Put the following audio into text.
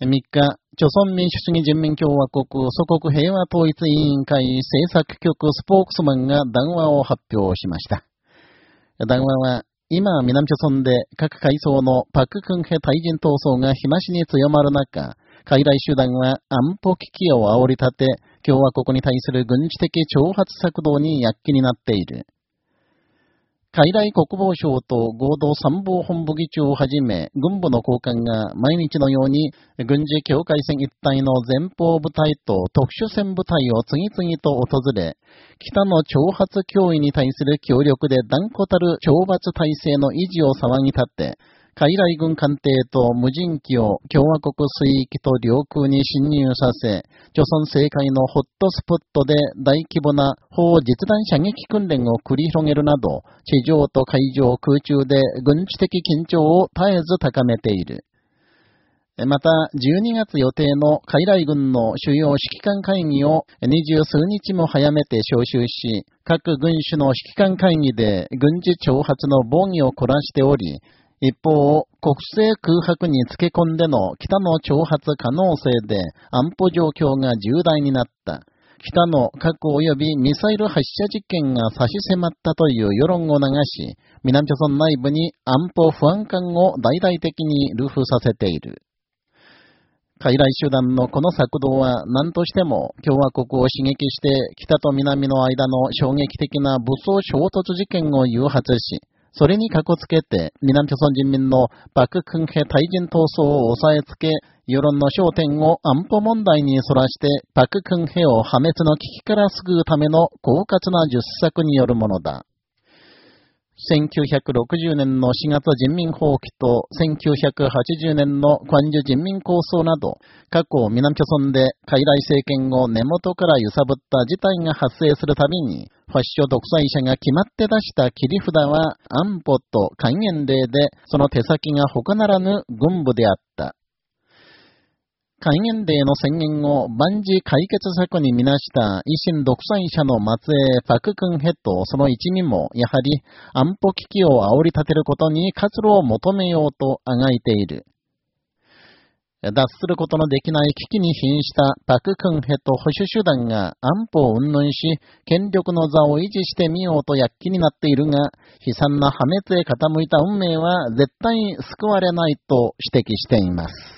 3日、朝鮮民主主義人民共和国祖国平和統一委員会政策局スポークスマンが談話を発表しました。談話は、今、南朝鮮で各階層のパククンヘ対人闘争が日増しに強まる中、傀儡集団は安保危機を煽り立て、共和国に対する軍事的挑発策動に躍起になっている。海来国防省と合同参謀本部議長をはじめ、軍部の高官が毎日のように軍事境界線一帯の前方部隊と特殊戦部隊を次々と訪れ、北の挑発脅威に対する協力で断固たる懲罰体制の維持を騒ぎ立て、海来軍艦艇と無人機を共和国水域と領空に侵入させ、朝鮮政界のホットスポットで大規模な砲実弾射撃訓練を繰り広げるなど、地上と海上空中で軍事的緊張を絶えず高めている。また、12月予定の海来軍の主要指揮官会議を二十数日も早めて招集し、各軍種の指揮官会議で軍事挑発の防御を凝らしており、一方、国政空白につけ込んでの北の挑発可能性で安保状況が重大になった。北の核及びミサイル発射実験が差し迫ったという世論を流し、南朝鮮内部に安保不安感を大々的に流布させている。傀儡集団のこの策動は何としても共和国を刺激して北と南の間の衝撃的な武装衝突事件を誘発し、それにかこつけて、南朝鮮人民の爆訓兵対人闘争を押さえつけ、世論の焦点を安保問題にそらして、爆訓兵を破滅の危機から救うための狡猾な術策によるものだ。1960年の4月人民放棄と1980年の関樹人民構想など、過去南朝鮮で傀儡政権を根元から揺さぶった事態が発生するたびに、ファッション独裁者が決まって出した切り札は安保と戒厳令で、その手先が他ならぬ軍部であった。戒厳令の宣言を万事解決策にみなした維新独裁者の末裔パククンヘとその一味も、やはり安保危機を煽り立てることに活路を求めようとあがいている。脱することのできない危機に瀕したパククンヘと保守手段が安保を云々し、権力の座を維持してみようと躍起になっているが、悲惨な破滅へ傾いた運命は絶対に救われないと指摘しています。